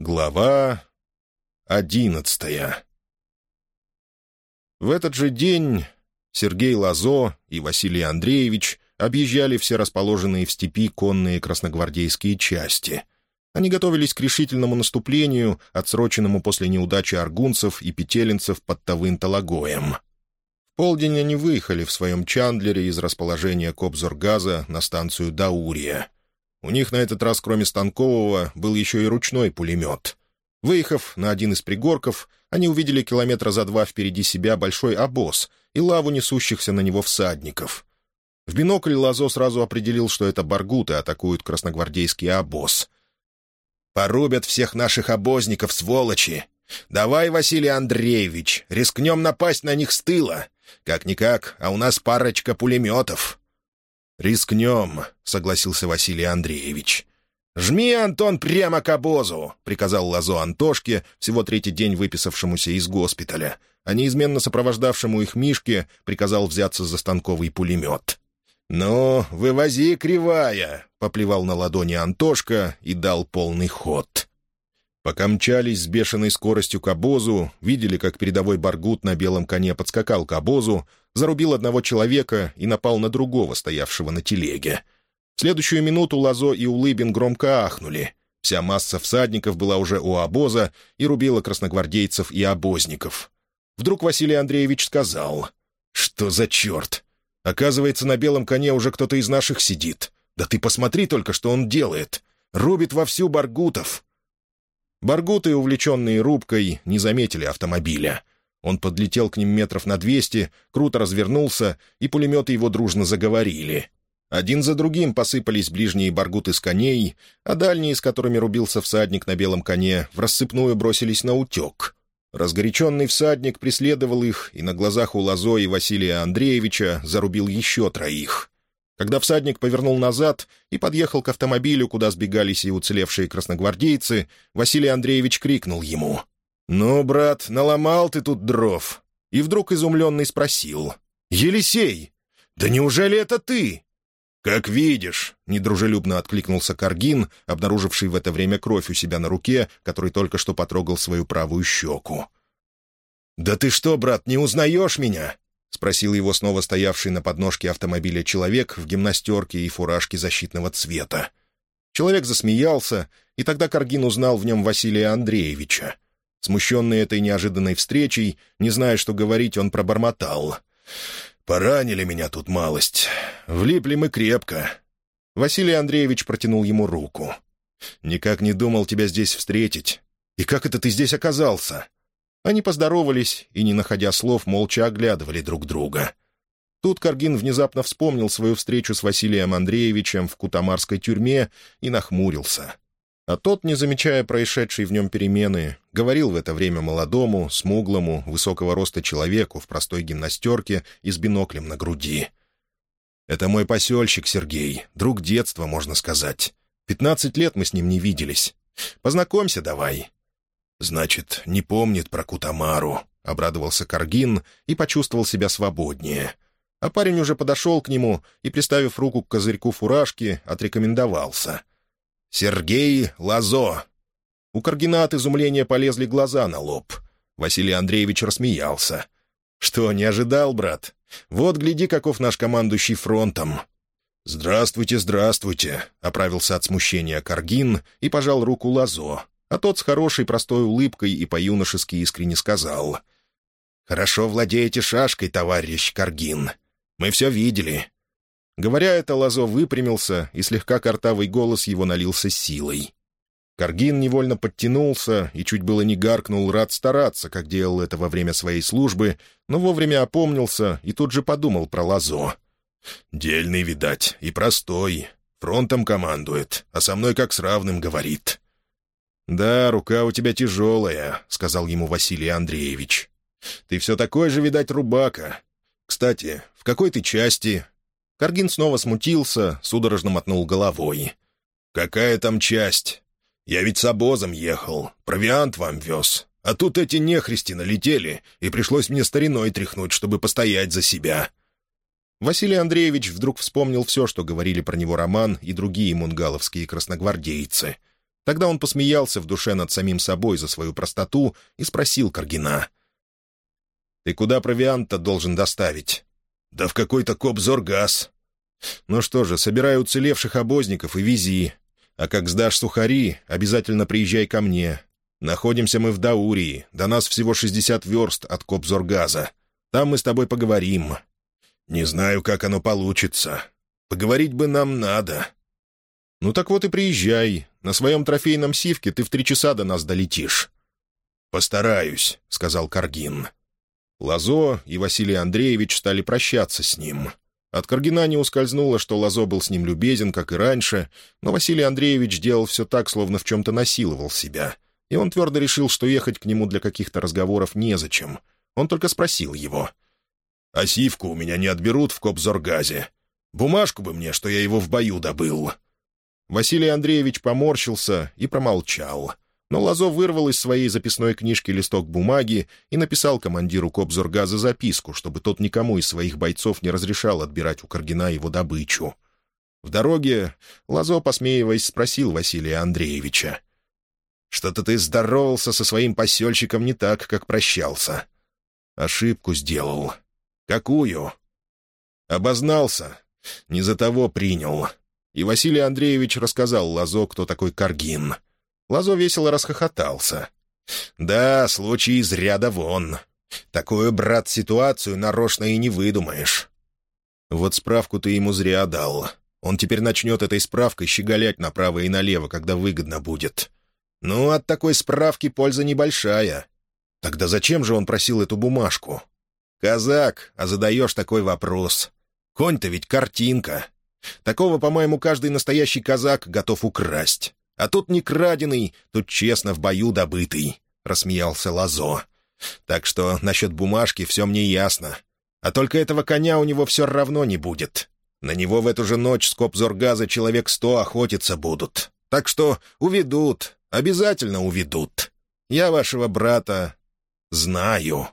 Глава одиннадцатая В этот же день Сергей Лазо и Василий Андреевич объезжали все расположенные в степи конные красногвардейские части. Они готовились к решительному наступлению, отсроченному после неудачи аргунцев и петелинцев под Тавын-Талагоем. В полдень они выехали в своем Чандлере из расположения Кобзоргаза на станцию Даурия — у них на этот раз, кроме станкового, был еще и ручной пулемет. Выехав на один из пригорков, они увидели километра за два впереди себя большой обоз и лаву несущихся на него всадников. В бинокль Лазо сразу определил, что это баргуты атакуют красногвардейский обоз. «Порубят всех наших обозников, сволочи! Давай, Василий Андреевич, рискнем напасть на них с тыла! Как-никак, а у нас парочка пулеметов!» «Рискнем», — согласился Василий Андреевич. «Жми, Антон, прямо к обозу!» — приказал Лазо Антошке, всего третий день выписавшемуся из госпиталя, а неизменно сопровождавшему их Мишке приказал взяться за станковый пулемет. «Ну, вывози, кривая!» — поплевал на ладони Антошка и дал полный ход. Пока мчались с бешеной скоростью к обозу, видели, как передовой баргут на белом коне подскакал к обозу, зарубил одного человека и напал на другого, стоявшего на телеге. В следующую минуту Лазо и Улыбин громко ахнули. Вся масса всадников была уже у обоза и рубила красногвардейцев и обозников. Вдруг Василий Андреевич сказал, «Что за черт? Оказывается, на белом коне уже кто-то из наших сидит. Да ты посмотри только, что он делает. Рубит вовсю баргутов». Баргуты, увлеченные рубкой, не заметили автомобиля. Он подлетел к ним метров на двести, круто развернулся, и пулеметы его дружно заговорили. Один за другим посыпались ближние баргуты с коней, а дальние, с которыми рубился всадник на белом коне, в рассыпную бросились на утек. Разгоряченный всадник преследовал их и на глазах у Лазо и Василия Андреевича зарубил еще троих. Когда всадник повернул назад и подъехал к автомобилю, куда сбегались и уцелевшие красногвардейцы, Василий Андреевич крикнул ему. «Ну, брат, наломал ты тут дров!» И вдруг изумленный спросил. «Елисей! Да неужели это ты?» «Как видишь», — недружелюбно откликнулся Каргин, обнаруживший в это время кровь у себя на руке, который только что потрогал свою правую щеку. «Да ты что, брат, не узнаешь меня?» — спросил его снова стоявший на подножке автомобиля человек в гимнастерке и фуражке защитного цвета. Человек засмеялся, и тогда Каргин узнал в нем Василия Андреевича. Смущенный этой неожиданной встречей, не зная, что говорить, он пробормотал. «Поранили меня тут малость. Влипли мы крепко». Василий Андреевич протянул ему руку. «Никак не думал тебя здесь встретить. И как это ты здесь оказался?» Они поздоровались и, не находя слов, молча оглядывали друг друга. Тут Каргин внезапно вспомнил свою встречу с Василием Андреевичем в Кутамарской тюрьме и нахмурился. А тот, не замечая происшедшей в нем перемены, говорил в это время молодому, смуглому, высокого роста человеку в простой гимнастерке и с биноклем на груди. «Это мой посельщик Сергей, друг детства, можно сказать. Пятнадцать лет мы с ним не виделись. Познакомься давай. «Значит, не помнит про Кутамару», — обрадовался Каргин и почувствовал себя свободнее. А парень уже подошел к нему и, приставив руку к козырьку фуражки, отрекомендовался. «Сергей Лазо». У Каргина от изумления полезли глаза на лоб. Василий Андреевич рассмеялся. «Что, не ожидал, брат? Вот, гляди, каков наш командующий фронтом». «Здравствуйте, здравствуйте», — оправился от смущения Каргин и пожал руку Лазо, а тот с хорошей простой улыбкой и по-юношески искренне сказал. «Хорошо владеете шашкой, товарищ Каргин. Мы все видели». Говоря это, Лазо выпрямился, и слегка картавый голос его налился силой. Каргин невольно подтянулся и чуть было не гаркнул рад стараться, как делал это во время своей службы, но вовремя опомнился и тут же подумал про Лазо. «Дельный, видать, и простой. Фронтом командует, а со мной как с равным говорит. «Да, рука у тебя тяжелая», — сказал ему Василий Андреевич. «Ты все такой же, видать, рубака. Кстати, в какой ты части?» Каргин снова смутился, судорожно мотнул головой. «Какая там часть? Я ведь с обозом ехал, провиант вам вез. А тут эти нехристи налетели, и пришлось мне стариной тряхнуть, чтобы постоять за себя». Василий Андреевич вдруг вспомнил все, что говорили про него Роман и другие мунгаловские красногвардейцы — Тогда он посмеялся в душе над самим собой за свою простоту и спросил Каргина. «Ты куда провиант-то должен доставить?» «Да в какой-то Кобзоргаз». «Ну что же, собирай уцелевших обозников и вези. А как сдашь сухари, обязательно приезжай ко мне. Находимся мы в Даурии, до нас всего 60 верст от Кобзоргаза. Там мы с тобой поговорим». «Не знаю, как оно получится. Поговорить бы нам надо». «Ну так вот и приезжай. На своем трофейном сивке ты в три часа до нас долетишь». «Постараюсь», — сказал Каргин. Лазо и Василий Андреевич стали прощаться с ним. От Каргина не ускользнуло, что Лазо был с ним любезен, как и раньше, но Василий Андреевич делал все так, словно в чем-то насиловал себя. И он твердо решил, что ехать к нему для каких-то разговоров незачем. Он только спросил его. «А сивку у меня не отберут в Кобзоргазе. Бумажку бы мне, что я его в бою добыл». Василий Андреевич поморщился и промолчал. Но Лазо вырвал из своей записной книжки листок бумаги и написал командиру Кобзоргаза записку, чтобы тот никому из своих бойцов не разрешал отбирать у Каргина его добычу. В дороге Лазо, посмеиваясь, спросил Василия Андреевича. «Что-то ты здоровался со своим посельщиком не так, как прощался. Ошибку сделал. Какую?» «Обознался. Не за того принял. И Василий Андреевич рассказал Лазо, кто такой Каргин. Лазо весело расхохотался. «Да, случай из ряда вон. Такую, брат, ситуацию нарочно и не выдумаешь. Вот справку ты ему зря дал. Он теперь начнет этой справкой щеголять направо и налево, когда выгодно будет. Ну, от такой справки польза небольшая. Тогда зачем же он просил эту бумажку? Казак, а задаешь такой вопрос. Конь-то ведь картинка. Такого, по-моему, каждый настоящий казак готов украсть. А тут не краденый, тут честно в бою добытый», — рассмеялся Лазо. «Так что насчет бумажки все мне ясно. А только этого коня у него все равно не будет. На него в эту же ночь с Копзоргаза человек сто охотиться будут. Так что уведут, обязательно уведут. Я вашего брата знаю».